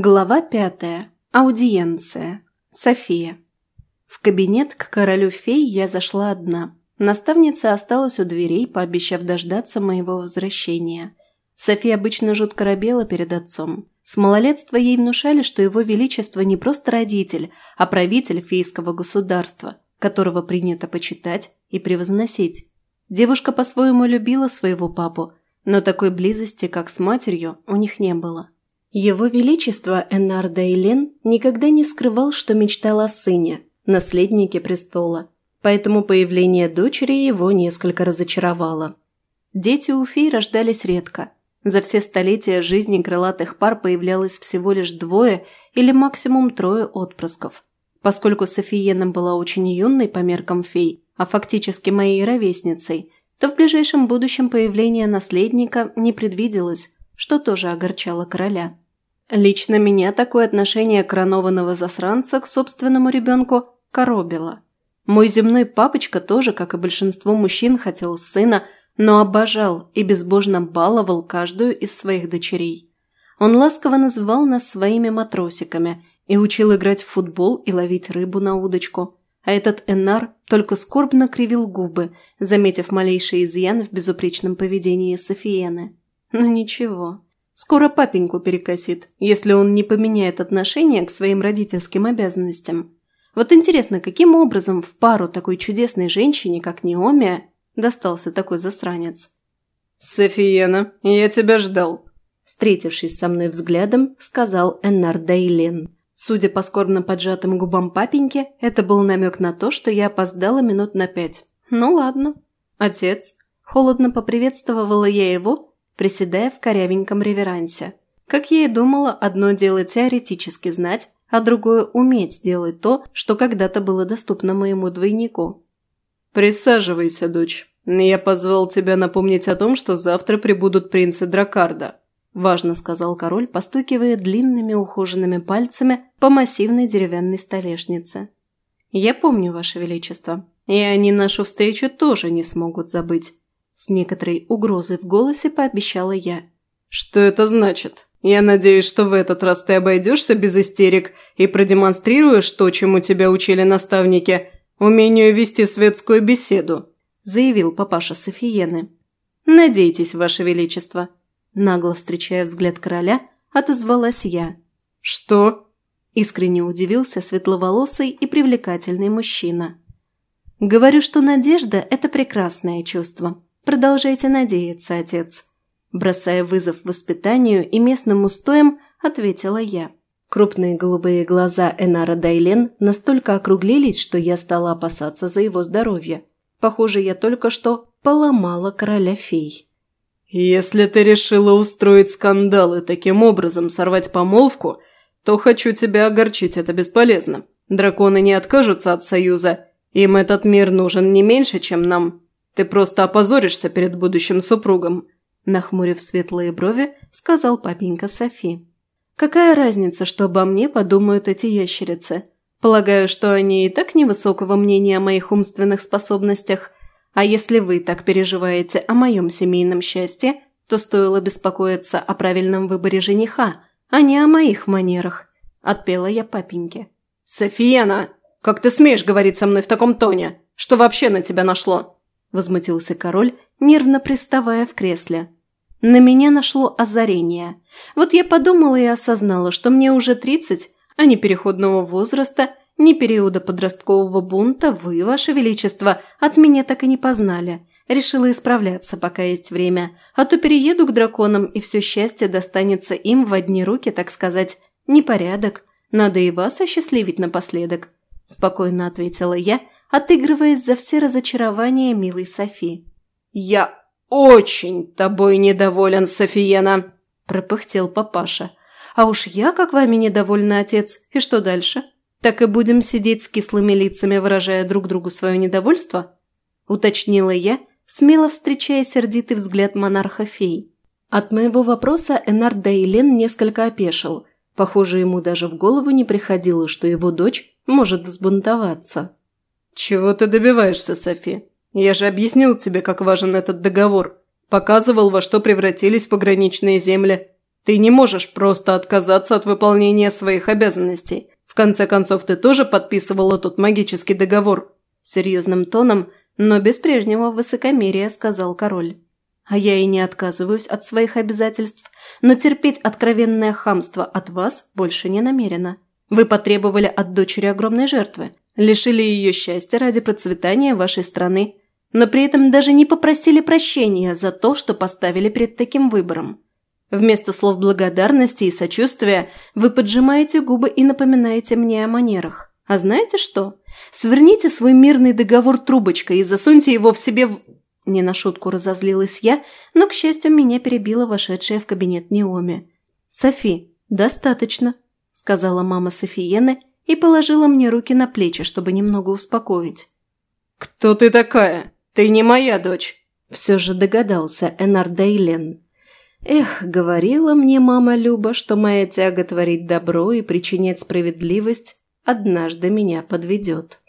Глава пятая. Аудиенция. София. В кабинет к королю фей я зашла одна. Наставница осталась у дверей, пообещав дождаться моего возвращения. София обычно жутко робела перед отцом. С малолетства ей внушали, что его величество не просто родитель, а правитель фейского государства, которого принято почитать и превозносить. Девушка по-своему любила своего папу, но такой близости, как с матерью, у них не было. Его Величество Энар Дейлен никогда не скрывал, что мечтал о сыне, наследнике престола, поэтому появление дочери его несколько разочаровало. Дети у фей рождались редко. За все столетия жизни крылатых пар появлялось всего лишь двое или максимум трое отпрысков. Поскольку Софиена была очень юной по меркам фей, а фактически моей ровесницей, то в ближайшем будущем появление наследника не предвиделось, что тоже огорчало короля. Лично меня такое отношение коронованного засранца к собственному ребенку коробило. Мой земной папочка тоже, как и большинство мужчин, хотел сына, но обожал и безбожно баловал каждую из своих дочерей. Он ласково называл нас своими матросиками и учил играть в футбол и ловить рыбу на удочку. А этот Энар только скорбно кривил губы, заметив малейший изъян в безупречном поведении Софиены. Ну ничего. Скоро папеньку перекосит, если он не поменяет отношение к своим родительским обязанностям. Вот интересно, каким образом в пару такой чудесной женщине, как Неомия, достался такой засранец? «Софиена, я тебя ждал», – встретившись со мной взглядом, сказал Эннар Дейлен. Судя по скорбно поджатым губам папеньки, это был намек на то, что я опоздала минут на пять. Ну ладно. Отец. Холодно поприветствовала я его, приседая в корявеньком реверансе. Как я и думала, одно дело теоретически знать, а другое – уметь делать то, что когда-то было доступно моему двойнику. «Присаживайся, дочь. Я позвал тебя напомнить о том, что завтра прибудут принцы Дракарда», – важно сказал король, постукивая длинными ухоженными пальцами по массивной деревянной столешнице. «Я помню, Ваше Величество, и они нашу встречу тоже не смогут забыть. С некоторой угрозой в голосе пообещала я. «Что это значит? Я надеюсь, что в этот раз ты обойдешься без истерик и продемонстрируешь то, чему тебя учили наставники, умению вести светскую беседу», заявил папаша Софиены. «Надейтесь, Ваше Величество», нагло встречая взгляд короля, отозвалась я. «Что?» – искренне удивился светловолосый и привлекательный мужчина. «Говорю, что надежда – это прекрасное чувство. Продолжайте надеяться, отец. Бросая вызов воспитанию и местным устоям, ответила я. Крупные голубые глаза Энара Дайлен настолько округлились, что я стала опасаться за его здоровье. Похоже, я только что поломала короля фей. «Если ты решила устроить скандал и таким образом сорвать помолвку, то хочу тебя огорчить, это бесполезно. Драконы не откажутся от союза. Им этот мир нужен не меньше, чем нам. Ты просто опозоришься перед будущим супругом», нахмурив светлые брови, сказал папенька Софи. «Какая разница, что обо мне подумают эти ящерицы? Полагаю, что они и так невысокого мнения о моих умственных способностях. А если вы так переживаете о моем семейном счастье, то стоило беспокоиться о правильном выборе жениха, а не о моих манерах», – отпела я папеньке. «Софиена, как ты смеешь говорить со мной в таком тоне? Что вообще на тебя нашло?» – возмутился король, нервно приставая в кресле. На меня нашло озарение. Вот я подумала и осознала, что мне уже тридцать, а ни переходного возраста, ни периода подросткового бунта вы, ваше величество, от меня так и не познали. Решила исправляться, пока есть время, а то перееду к драконам, и все счастье достанется им в одни руки, так сказать. Непорядок. Надо и вас осчастливить напоследок», – спокойно ответила я – отыгрываясь за все разочарования милой Софи. «Я очень тобой недоволен, Софиена!» – пропыхтел папаша. «А уж я как вами недовольна, отец. И что дальше? Так и будем сидеть с кислыми лицами, выражая друг другу свое недовольство?» – уточнила я, смело встречая сердитый взгляд монарха фей. От моего вопроса Энард Дейлен несколько опешил. Похоже, ему даже в голову не приходило, что его дочь может взбунтоваться. «Чего ты добиваешься, Софи? Я же объяснил тебе, как важен этот договор. Показывал, во что превратились пограничные земли. Ты не можешь просто отказаться от выполнения своих обязанностей. В конце концов, ты тоже подписывала тот магический договор?» Серьезным тоном, но без прежнего высокомерия сказал король. «А я и не отказываюсь от своих обязательств, но терпеть откровенное хамство от вас больше не намерена. Вы потребовали от дочери огромной жертвы, лишили ее счастья ради процветания вашей страны, но при этом даже не попросили прощения за то, что поставили перед таким выбором. Вместо слов благодарности и сочувствия вы поджимаете губы и напоминаете мне о манерах. А знаете что? Сверните свой мирный договор трубочкой и засуньте его в себе в... Не на шутку разозлилась я, но, к счастью, меня перебила вошедшая в кабинет Неоми. «Софи, достаточно», – сказала мама Софиены и положила мне руки на плечи, чтобы немного успокоить. «Кто ты такая? Ты не моя дочь!» Все же догадался Энар Дейлен. Эх, говорила мне мама Люба, что моя тяга творить добро и причинять справедливость однажды меня подведет.